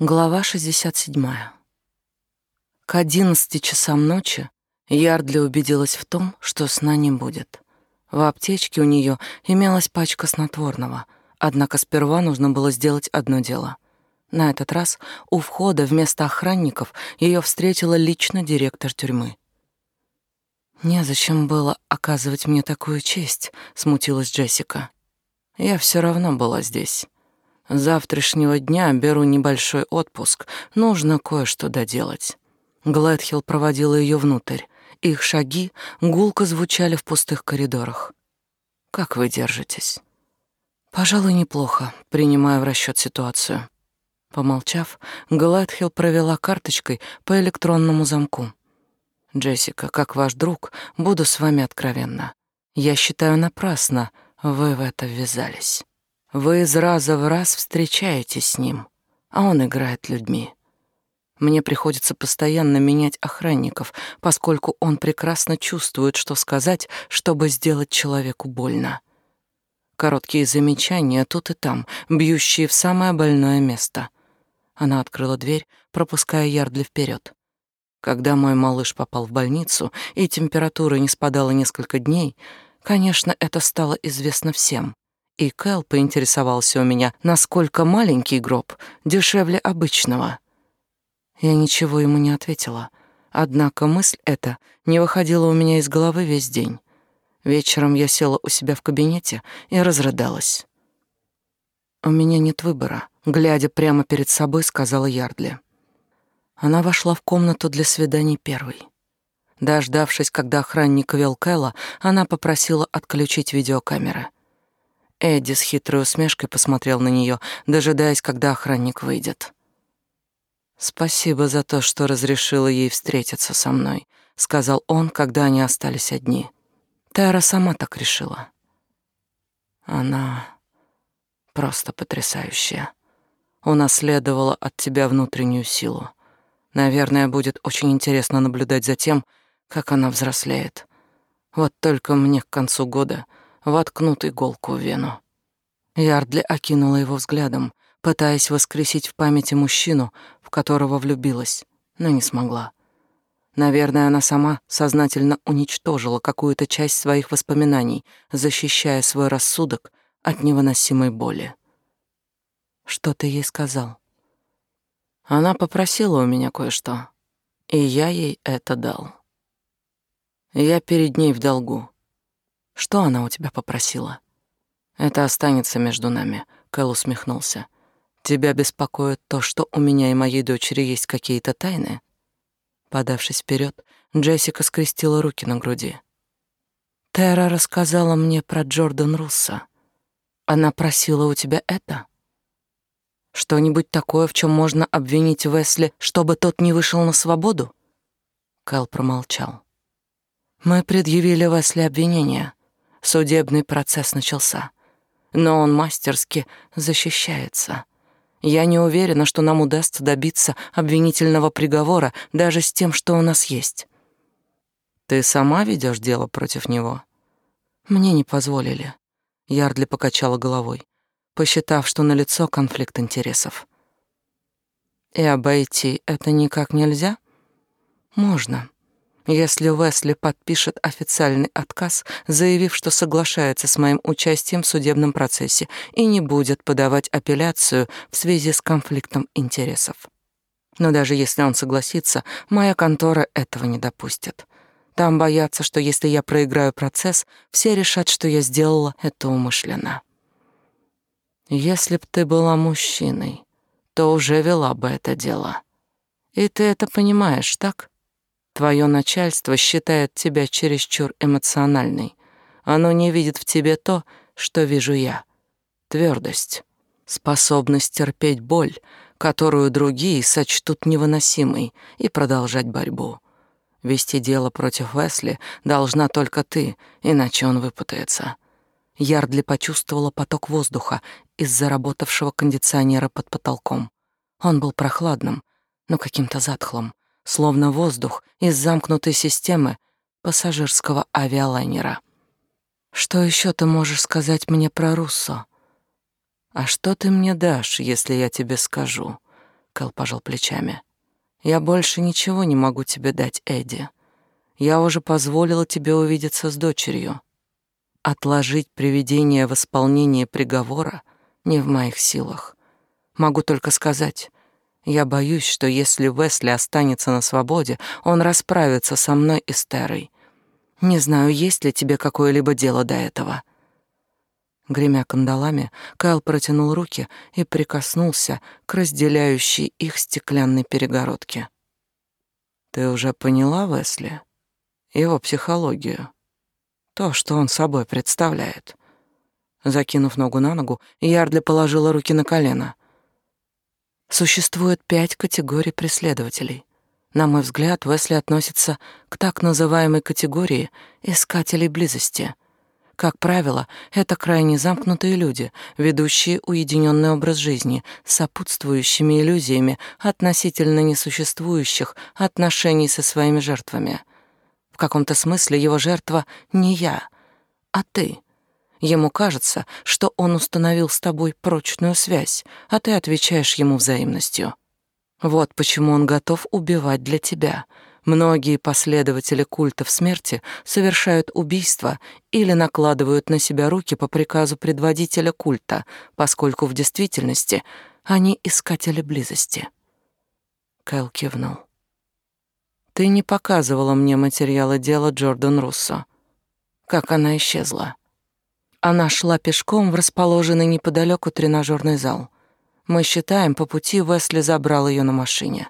Глава 67. К одиннадцати часам ночи Ярдли убедилась в том, что сна не будет. В аптечке у нее имелась пачка снотворного, однако сперва нужно было сделать одно дело. На этот раз у входа вместо охранников ее встретила лично директор тюрьмы. «Незачем было оказывать мне такую честь», — смутилась Джессика. «Я все равно была здесь». Завтрашнего дня беру небольшой отпуск. Нужно кое-что доделать. Глэдхилл проводила ее внутрь. Их шаги гулко звучали в пустых коридорах. Как вы держитесь? Пожалуй, неплохо, принимая в расчет ситуацию. Помолчав, Глэдхилл провела карточкой по электронному замку. Джессика, как ваш друг, буду с вами откровенна. Я считаю напрасно вы в это ввязались. Вы из раза в раз встречаетесь с ним, а он играет людьми. Мне приходится постоянно менять охранников, поскольку он прекрасно чувствует, что сказать, чтобы сделать человеку больно. Короткие замечания тут и там, бьющие в самое больное место. Она открыла дверь, пропуская Ярдли вперед. Когда мой малыш попал в больницу и температура не спадала несколько дней, конечно, это стало известно всем — и Кэл поинтересовался у меня, насколько маленький гроб дешевле обычного. Я ничего ему не ответила, однако мысль эта не выходила у меня из головы весь день. Вечером я села у себя в кабинете и разрыдалась. «У меня нет выбора», — глядя прямо перед собой, сказала Ярдли. Она вошла в комнату для свиданий первой. Дождавшись, когда охранник вел Кэла, она попросила отключить видеокамеры — Эдди с хитрой усмешкой посмотрел на нее, дожидаясь, когда охранник выйдет. «Спасибо за то, что разрешила ей встретиться со мной», — сказал он, когда они остались одни. Тара сама так решила. Она просто потрясающая. Унаследовала от тебя внутреннюю силу. Наверное, будет очень интересно наблюдать за тем, как она взрослеет. Вот только мне к концу года — воткнут иголку в вену. Ярдли окинула его взглядом, пытаясь воскресить в памяти мужчину, в которого влюбилась, но не смогла. Наверное, она сама сознательно уничтожила какую-то часть своих воспоминаний, защищая свой рассудок от невыносимой боли. Что ты ей сказал? Она попросила у меня кое-что, и я ей это дал. Я перед ней в долгу. Что она у тебя попросила? Это останется между нами, Кэл усмехнулся. Тебя беспокоит то, что у меня и моей дочери есть какие-то тайны? Подавшись вперед, Джессика скрестила руки на груди. Тера рассказала мне про Джордан Русса. Она просила у тебя это? Что-нибудь такое, в чем можно обвинить Весли, чтобы тот не вышел на свободу? Кэл промолчал. Мы предъявили Весли обвинение. Судебный процесс начался, но он мастерски защищается. Я не уверена, что нам удастся добиться обвинительного приговора даже с тем, что у нас есть. Ты сама ведешь дело против него? Мне не позволили. Ярдли покачала головой, посчитав, что налицо конфликт интересов. И обойти это никак нельзя? Можно. Если Уэсли подпишет официальный отказ, заявив, что соглашается с моим участием в судебном процессе и не будет подавать апелляцию в связи с конфликтом интересов. Но даже если он согласится, моя контора этого не допустит. Там боятся, что если я проиграю процесс, все решат, что я сделала это умышленно. Если б ты была мужчиной, то уже вела бы это дело. И ты это понимаешь, так? Твое начальство считает тебя чересчур эмоциональной. Оно не видит в тебе то, что вижу я. Твердость, способность терпеть боль, которую другие сочтут невыносимой, и продолжать борьбу. Вести дело против Весли должна только ты, иначе он выпутается. Ярдли почувствовала поток воздуха из заработавшего кондиционера под потолком. Он был прохладным, но каким-то затхлым словно воздух из замкнутой системы пассажирского авиалайнера. Что еще ты можешь сказать мне про Руссо? А что ты мне дашь, если я тебе скажу? Кэл пожал плечами. Я больше ничего не могу тебе дать, Эдди. Я уже позволила тебе увидеться с дочерью. Отложить приведение в исполнение приговора не в моих силах. Могу только сказать, я боюсь, что если Весли останется на свободе, он расправится со мной и Стерой. Не знаю, есть ли тебе какое-либо дело до этого. Гремя кандалами, Кайл протянул руки и прикоснулся к разделяющей их стеклянной перегородке. «Ты уже поняла, Весли? Его психологию? То, что он собой представляет?» Закинув ногу на ногу, Ярдли положила руки на колено. Существует пять категорий преследователей. На мой взгляд, Весли относится к так называемой категории искателей близости — как правило, это крайне замкнутые люди, ведущие уединенный образ жизни, сопутствующими иллюзиями относительно несуществующих отношений со своими жертвами. В каком-то смысле его жертва не я, а ты. Ему кажется, что он установил с тобой прочную связь, а ты отвечаешь ему взаимностью. Вот почему он готов убивать для тебя — Многие последователи культов смерти совершают убийства или накладывают на себя руки по приказу предводителя культа, поскольку в действительности они искатели близости. Кэл кивнул. Ты не показывала мне материалы дела Джордан Руссо. Как она исчезла? Она шла пешком в расположенный неподалеку тренажерный зал. Мы считаем, по пути Весли забрал ее на машине.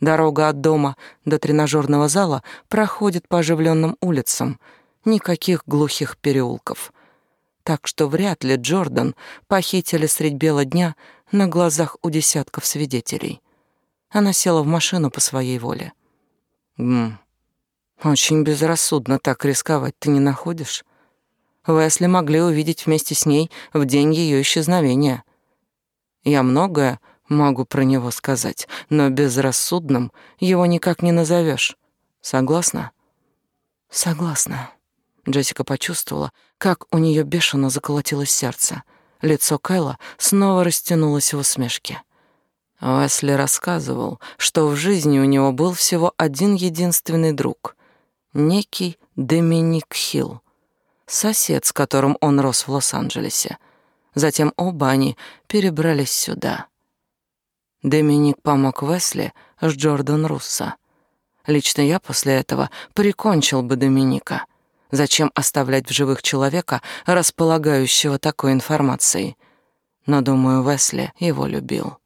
Дорога от дома до тренажерного зала проходит по оживленным улицам, никаких глухих переулков. Так что вряд ли Джордан похитили средь бела дня на глазах у десятков свидетелей. Она села в машину по своей воле. «Ммм, очень безрассудно так рисковать, ты не находишь? Весли могли увидеть вместе с ней в день ее исчезновения. Я многое могу про него сказать, но безрассудным его никак не назовешь. Согласна? Согласна. Джессика почувствовала, как у нее бешено заколотилось сердце. Лицо Кайла снова растянулось в усмешке. Уэсли рассказывал, что в жизни у него был всего один единственный друг, некий Доминик Хилл, сосед, с которым он рос в Лос-Анджелесе. Затем оба они перебрались сюда. Доминик помог Весли с Джордан Руссо. Лично я после этого прикончил бы Доминика. Зачем оставлять в живых человека, располагающего такой информацией? Но, думаю, Весли его любил.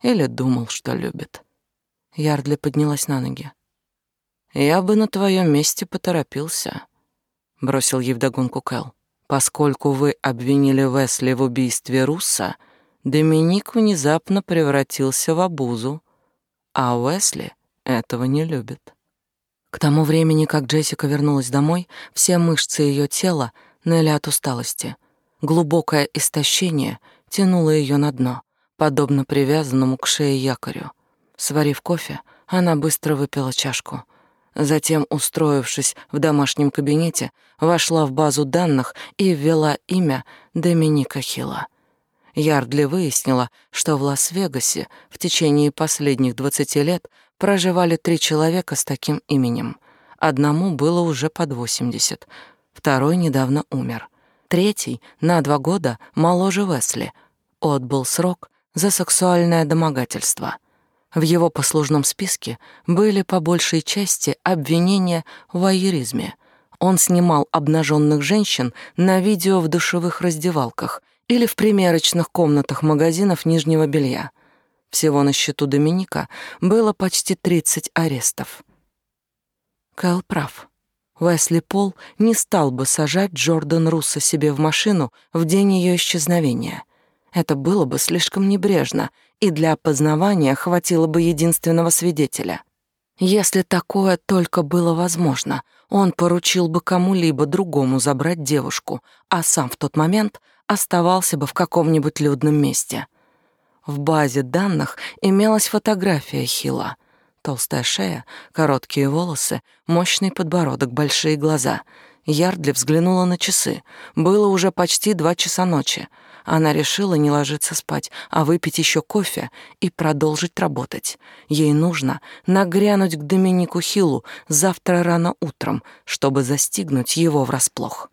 Или думал, что любит. Ярдли поднялась на ноги. «Я бы на твоем месте поторопился», — бросил ей вдогонку Кэл. «Поскольку вы обвинили Весли в убийстве Русса, — Доминик внезапно превратился в обузу, а Уэсли этого не любит. К тому времени, как Джессика вернулась домой, все мышцы ее тела ныли от усталости. Глубокое истощение тянуло ее на дно, подобно привязанному к шее якорю. Сварив кофе, она быстро выпила чашку. Затем, устроившись в домашнем кабинете, вошла в базу данных и ввела имя Доминика Хилла. Ярдли выяснила, что в Лас-Вегасе в течение последних 20 лет проживали три человека с таким именем. Одному было уже под 80, второй недавно умер. Третий, на два года, моложе Весли, отбыл срок за сексуальное домогательство. В его послужном списке были по большей части обвинения в воеризме. Он снимал обнаженных женщин на видео в душевых раздевалках или в примерочных комнатах магазинов нижнего белья. Всего на счету Доминика было почти 30 арестов. Кэл прав. Уэсли Пол не стал бы сажать Джордан Руссо себе в машину в день ее исчезновения. Это было бы слишком небрежно, и для опознавания хватило бы единственного свидетеля. Если такое только было возможно, он поручил бы кому-либо другому забрать девушку, а сам в тот момент оставался бы в каком-нибудь людном месте. В базе данных имелась фотография Хила. Толстая шея, короткие волосы, мощный подбородок, большие глаза. Ярдли взглянула на часы. Было уже почти два часа ночи. Она решила не ложиться спать, а выпить еще кофе и продолжить работать. Ей нужно нагрянуть к Доминику Хиллу завтра рано утром, чтобы застигнуть его врасплох.